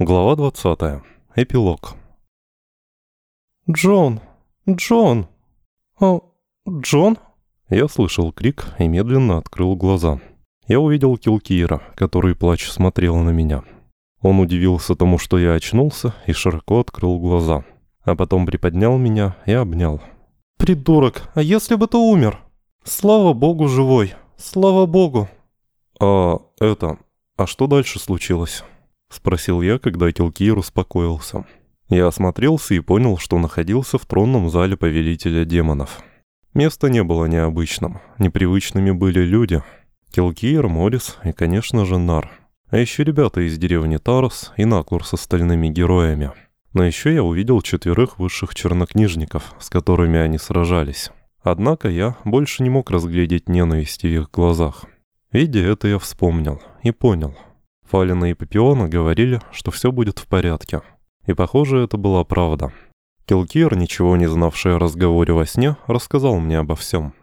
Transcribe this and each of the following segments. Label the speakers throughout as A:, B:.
A: Глава 20. Эпилог.
B: «Джон! Джон! О, Джон?»
A: Я слышал крик и медленно открыл глаза. Я увидел Килкиера, который, плача, смотрел на меня. Он удивился тому, что я очнулся, и широко открыл глаза. А потом приподнял меня и обнял.
B: «Придурок, а если бы ты умер? Слава богу, живой! Слава богу!»
A: «А это... А что дальше случилось?» — спросил я, когда Килкир успокоился. Я осмотрелся и понял, что находился в тронном зале повелителя демонов. Место не было необычным. Непривычными были люди. Килкир, Морис и, конечно же, Нар. А еще ребята из деревни Тарос и Наклур с остальными героями. Но еще я увидел четверых высших чернокнижников, с которыми они сражались. Однако я больше не мог разглядеть ненависть в их глазах. Видя это, я вспомнил и понял — Фалина и Папиона говорили, что все будет в порядке. И похоже, это была правда. Килкир, ничего не знавший о разговоре во сне, рассказал мне обо всем.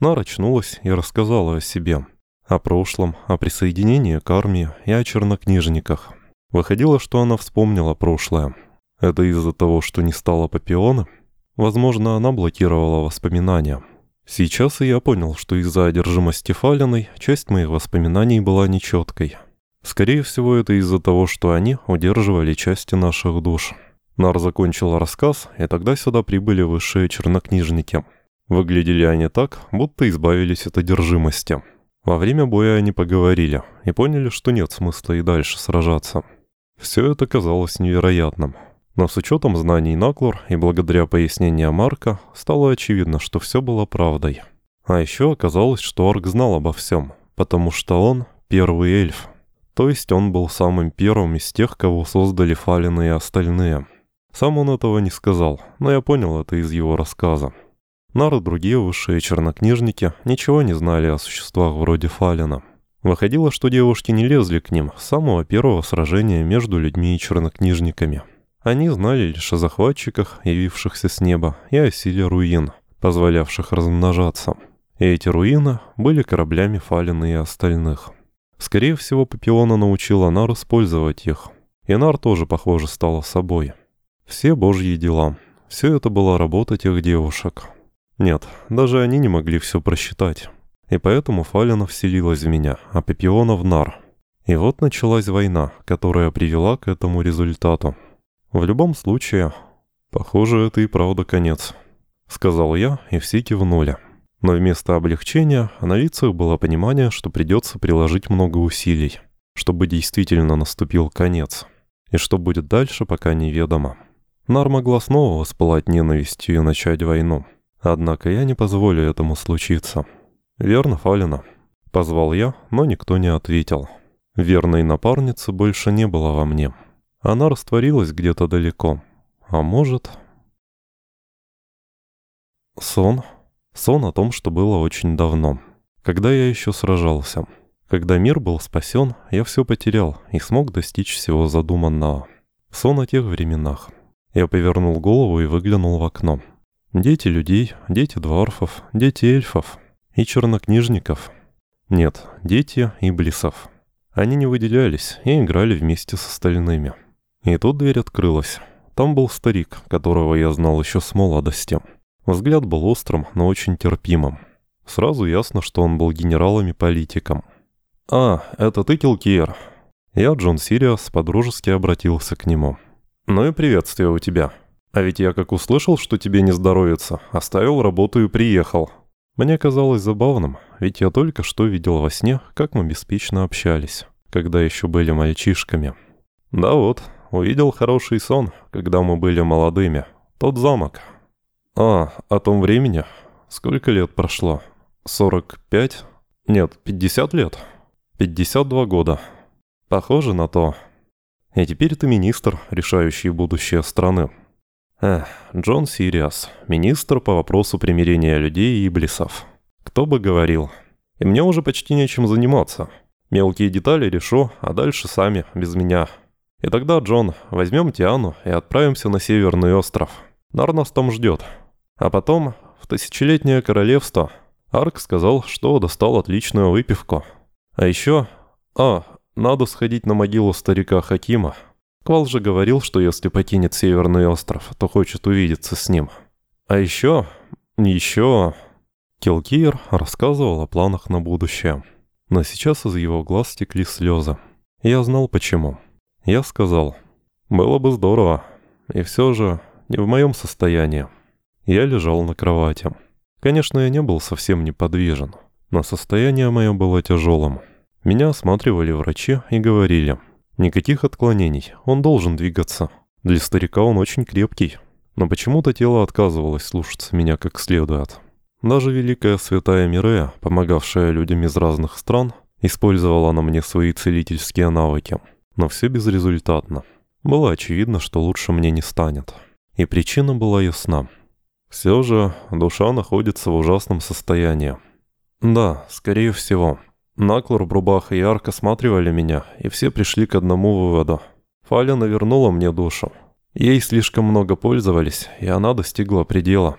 A: Нара очнулась и рассказала о себе. О прошлом, о присоединении к армии и о чернокнижниках. Выходило, что она вспомнила прошлое. Это из-за того, что не стала Папиона? Возможно, она блокировала воспоминания. Сейчас и я понял, что из-за одержимости Фалиной часть моих воспоминаний была нечеткой. Скорее всего, это из-за того, что они удерживали части наших душ. Нар закончил рассказ, и тогда сюда прибыли высшие чернокнижники. Выглядели они так, будто избавились от одержимости. Во время боя они поговорили и поняли, что нет смысла и дальше сражаться. Все это казалось невероятным. Но с учетом знаний Наклор и благодаря пояснениям Марка, стало очевидно, что все было правдой. А еще оказалось, что Арк знал обо всем, потому что он первый эльф. То есть он был самым первым из тех, кого создали Фалины и остальные. Сам он этого не сказал, но я понял это из его рассказа. Нар и другие высшие чернокнижники ничего не знали о существах вроде Фалина. Выходило, что девушки не лезли к ним с самого первого сражения между людьми и чернокнижниками. Они знали лишь о захватчиках, явившихся с неба, и о силе руин, позволявших размножаться. И эти руины были кораблями Фалина и остальных. Скорее всего, Папиона научила Нар использовать их. И Нар тоже, похоже, стала собой. Все божьи дела. Все это была работа тех девушек. Нет, даже они не могли все просчитать. И поэтому Фалина вселилась в меня, а Папиона в Нар. И вот началась война, которая привела к этому результату. В любом случае, похоже, это и правда конец. Сказал я, и все кивнули. Но вместо облегчения на лицах было понимание, что придется приложить много усилий, чтобы действительно наступил конец. И что будет дальше, пока неведомо. Нар могла снова воспылать ненавистью и начать войну. Однако я не позволю этому случиться. «Верно, Фалина?» Позвал я, но никто не ответил. Верной напарницы больше не было во мне. Она растворилась где-то далеко. А может... Сон Сон о том, что было очень давно. Когда я еще сражался. Когда мир был спасен, я все потерял и смог достичь всего задуманного. Сон о тех временах. Я повернул голову и выглянул в окно. Дети людей, дети дворфов, дети эльфов и чернокнижников. Нет, дети иблисов. Они не выделялись и играли вместе с остальными. И тут дверь открылась. Там был старик, которого я знал еще с молодости. Взгляд был острым, но очень терпимым. Сразу ясно, что он был генералом и политиком. «А, это ты, Килкиер?» Я, Джон Сириас, подружески обратился к нему. «Ну и приветствие у тебя. А ведь я как услышал, что тебе не здоровится, оставил работу и приехал. Мне казалось забавным, ведь я только что видел во сне, как мы беспечно общались, когда еще были мальчишками. Да вот, увидел хороший сон, когда мы были молодыми. Тот замок, а, о том времени? Сколько лет прошло? 45? Нет, 50 лет. 52 года. Похоже на то. И теперь ты министр, решающий будущее страны. Эх, Джон Сириас, министр по вопросу примирения людей и иблисов. Кто бы говорил. И мне уже почти нечем заниматься. Мелкие детали решу, а дальше сами, без меня. И тогда, Джон, возьмем Тиану и отправимся на Северный остров. Нар нас там ждет. А потом, в тысячелетнее королевство, Арк сказал, что достал отличную выпивку. А еще... А, надо сходить на могилу старика Хакима. Квал же говорил, что если покинет Северный остров, то хочет увидеться с ним. А еще... еще... Килкиер рассказывал о планах на будущее. Но сейчас из его глаз стекли слезы. Я знал почему. Я сказал, было бы здорово. И все же не в моем состоянии. Я лежал на кровати. Конечно, я не был совсем неподвижен, но состояние мое было тяжелым. Меня осматривали врачи и говорили, никаких отклонений, он должен двигаться. Для старика он очень крепкий. Но почему-то тело отказывалось слушаться меня как следует. Даже великая святая Мирея, помогавшая людям из разных стран, использовала на мне свои целительские навыки. Но все безрезультатно. Было очевидно, что лучше мне не станет. И причина была ясна. Все же душа находится в ужасном состоянии. Да, скорее всего. Наклор, Брубаха и Арк осматривали меня, и все пришли к одному выводу. Фалина вернула мне душу. Ей слишком много пользовались, и она достигла предела.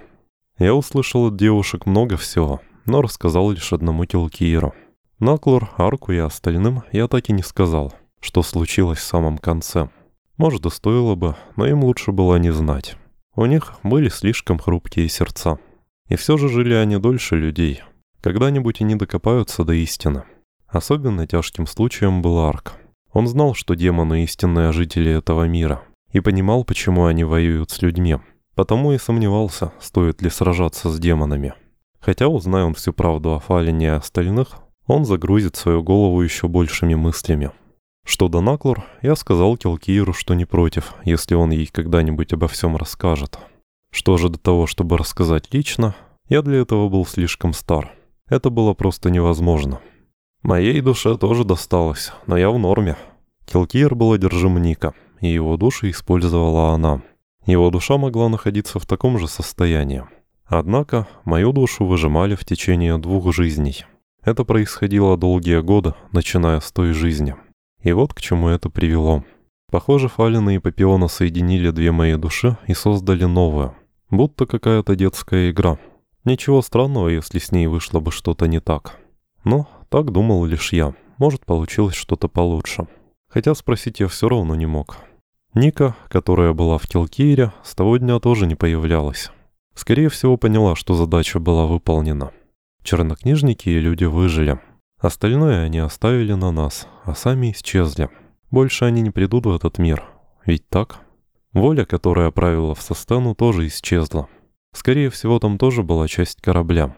A: Я услышал от девушек много всего, но рассказал лишь одному Килкиеру. Наклор, Арку и остальным я так и не сказал, что случилось в самом конце. Может, и стоило бы, но им лучше было не знать. У них были слишком хрупкие сердца. И все же жили они дольше людей. Когда-нибудь они докопаются до истины. Особенно тяжким случаем был Арк. Он знал, что демоны истинные жители этого мира, и понимал, почему они воюют с людьми. Потому и сомневался, стоит ли сражаться с демонами. Хотя, узная он всю правду о Фалине и остальных, он загрузит свою голову еще большими мыслями. Что до Наклор, я сказал Келкиеру, что не против, если он ей когда-нибудь обо всем расскажет. Что же до того, чтобы рассказать лично, я для этого был слишком стар. Это было просто невозможно. Моей душе тоже досталось, но я в норме. Келкиер был одержим Ника, и его душу использовала она. Его душа могла находиться в таком же состоянии. Однако мою душу выжимали в течение двух жизней. Это происходило долгие годы, начиная с той жизни. И вот к чему это привело. Похоже, Фалина и Папиона соединили две мои души и создали новую. Будто какая-то детская игра. Ничего странного, если с ней вышло бы что-то не так. Но так думал лишь я. Может, получилось что-то получше. Хотя спросить я все равно не мог. Ника, которая была в Келкире, с того дня тоже не появлялась. Скорее всего, поняла, что задача была выполнена. Чернокнижники и люди выжили. Остальное они оставили на нас, а сами исчезли. Больше они не придут в этот мир. Ведь так? Воля, которая правила в Состану, тоже исчезла. Скорее всего, там тоже была часть корабля.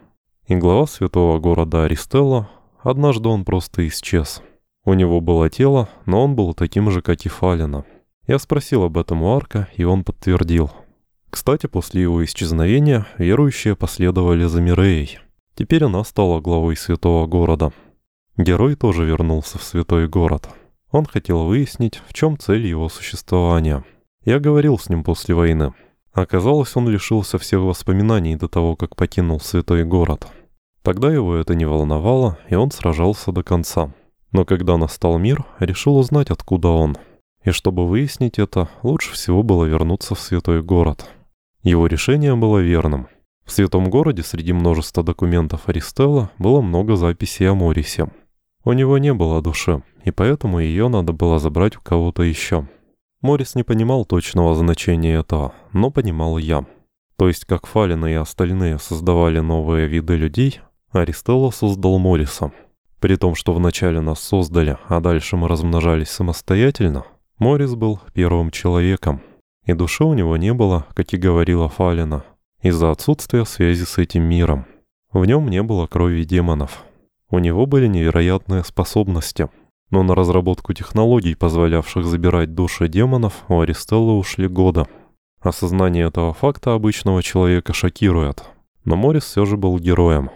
A: И глава святого города Аристелла, однажды он просто исчез. У него было тело, но он был таким же, как и Фалина. Я спросил об этом у Арка, и он подтвердил. Кстати, после его исчезновения верующие последовали за Миреей. Теперь она стала главой святого города. Герой тоже вернулся в святой город. Он хотел выяснить, в чем цель его существования. Я говорил с ним после войны. Оказалось, он лишился всех воспоминаний до того, как покинул святой город. Тогда его это не волновало, и он сражался до конца. Но когда настал мир, решил узнать, откуда он. И чтобы выяснить это, лучше всего было вернуться в святой город. Его решение было верным. В святом городе среди множества документов Аристелла было много записей о Морисе. У него не было души, и поэтому ее надо было забрать у кого-то еще. Морис не понимал точного значения этого, но понимал я. То есть, как Фалина и остальные создавали новые виды людей, Аристелла создал Мориса. При том, что вначале нас создали, а дальше мы размножались самостоятельно, Морис был первым человеком. И души у него не было, как и говорила Фалина, из-за отсутствия связи с этим миром. В нем не было крови демонов. У него были невероятные способности — но на разработку технологий, позволявших забирать души демонов, у Аристеллы ушли года. Осознание этого факта обычного человека шокирует. Но Морис все же был героем.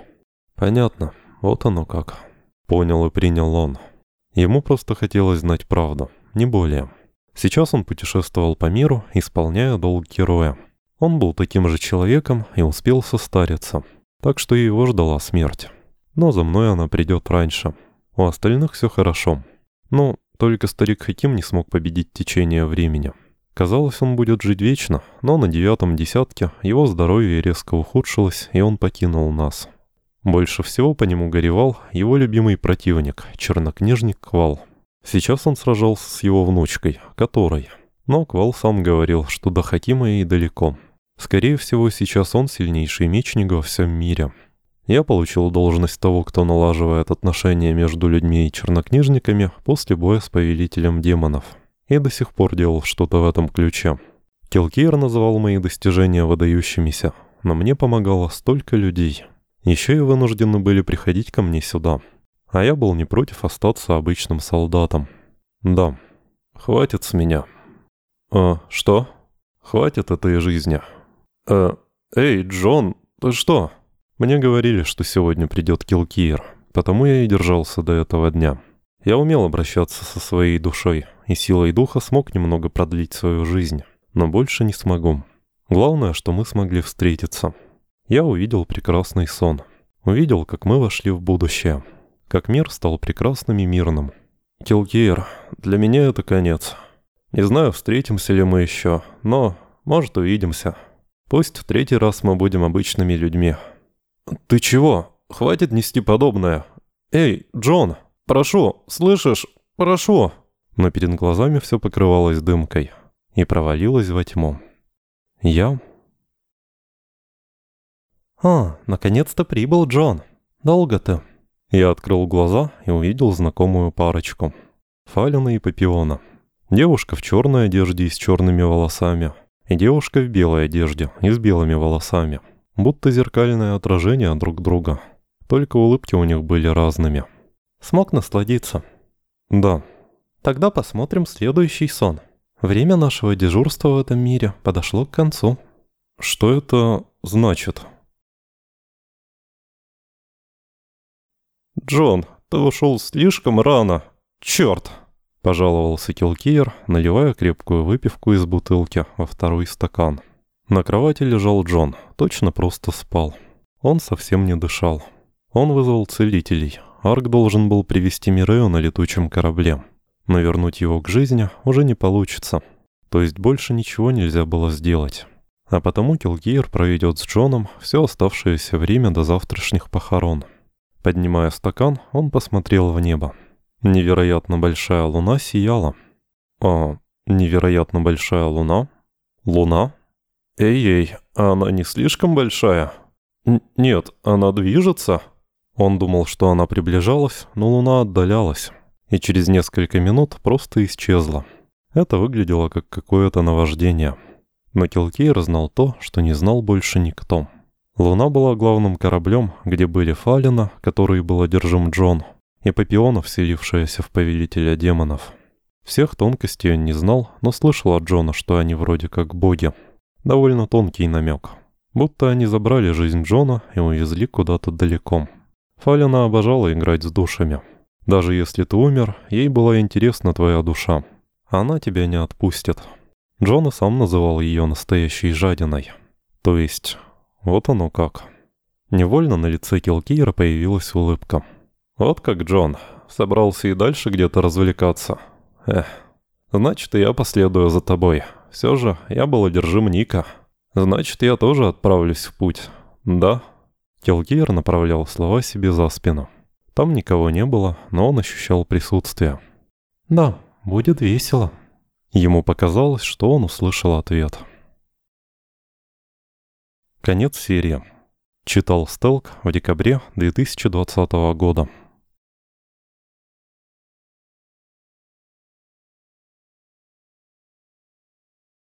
A: Понятно, вот оно как. Понял и принял он. Ему просто хотелось знать правду, не более. Сейчас он путешествовал по миру, исполняя долг героя. Он был таким же человеком и успел состариться. Так что его ждала смерть. Но за мной она придет раньше. У остальных все хорошо. Ну, только старик Хаким не смог победить течение времени. Казалось, он будет жить вечно, но на девятом десятке его здоровье резко ухудшилось, и он покинул нас. Больше всего по нему горевал его любимый противник, чернокнижник Квал. Сейчас он сражался с его внучкой, которой, Но Квал сам говорил, что до Хакима и далеко. Скорее всего, сейчас он сильнейший мечник во всем мире. Я получил должность того, кто налаживает отношения между людьми и чернокнижниками после боя с повелителем демонов. И до сих пор делал что-то в этом ключе. Келкейр называл мои достижения выдающимися, но мне помогало столько людей. Еще и вынуждены были приходить ко мне сюда. А я был не против остаться обычным солдатом. Да, хватит с меня. «А, что? Хватит этой жизни». «Э, эй, Джон, ты что?» Мне говорили, что сегодня придет Килкиер, потому я и держался до этого дня. Я умел обращаться со своей душой, и силой духа смог немного продлить свою жизнь, но больше не смогу. Главное, что мы смогли встретиться. Я увидел прекрасный сон. Увидел, как мы вошли в будущее. Как мир стал прекрасным и мирным. Килкиер, для меня это конец. Не знаю, встретимся ли мы еще, но, может, увидимся. Пусть в третий раз мы будем обычными людьми. «Ты чего? Хватит нести подобное. Эй, Джон, прошу, слышишь? Прошу!» Но перед глазами все покрывалось дымкой и провалилось во тьму. Я...
B: «А, наконец-то прибыл Джон. Долго ты?»
A: Я открыл глаза и увидел знакомую парочку. Фалина и Папиона. Девушка в черной одежде и с черными волосами. И девушка в белой одежде и с белыми волосами. Будто зеркальное отражение друг друга. Только улыбки у них были разными.
B: Смог насладиться?
A: Да.
B: Тогда посмотрим следующий сон. Время нашего дежурства в этом мире подошло к концу.
A: Что это значит? Джон, ты ушел слишком рано. Черт! Пожаловался Килкиер, наливая крепкую выпивку из бутылки во второй стакан. На кровати лежал Джон, точно просто спал. Он совсем не дышал. Он вызвал целителей. Арк должен был привести Мирею на летучем корабле. Но вернуть его к жизни уже не получится. То есть больше ничего нельзя было сделать. А потому Килгейр проведет с Джоном все оставшееся время до завтрашних похорон. Поднимая стакан, он посмотрел в небо. Невероятно большая луна сияла. А, невероятно большая луна? Луна? Эй-ей, она не слишком большая? Н нет, она движется? Он думал, что она приближалась, но луна отдалялась. И через несколько минут просто исчезла. Это выглядело как какое-то наваждение. Но Килкейр знал то, что не знал больше никто. Луна была главным кораблем, где были Фалина, который был одержим Джон, и Папиона, вселившаяся в повелителя демонов. Всех тонкостей он не знал, но слышал от Джона, что они вроде как боги. Довольно тонкий намек. Будто они забрали жизнь Джона и увезли куда-то далеко. Фалина обожала играть с душами. Даже если ты умер, ей была интересна твоя душа. Она тебя не отпустит. Джона сам называл ее настоящей жадиной. То есть, вот оно как. Невольно на лице Килкира появилась улыбка. «Вот как Джон. Собрался и дальше где-то развлекаться. Эх, значит, я последую за тобой. Все же я был одержим Ника. Значит, я тоже отправлюсь в путь. Да?» Килгейр направлял слова себе за спину. Там никого не было, но он ощущал присутствие.
B: «Да, будет весело».
A: Ему показалось, что он услышал ответ. Конец серии. Читал Стелк в декабре 2020 года.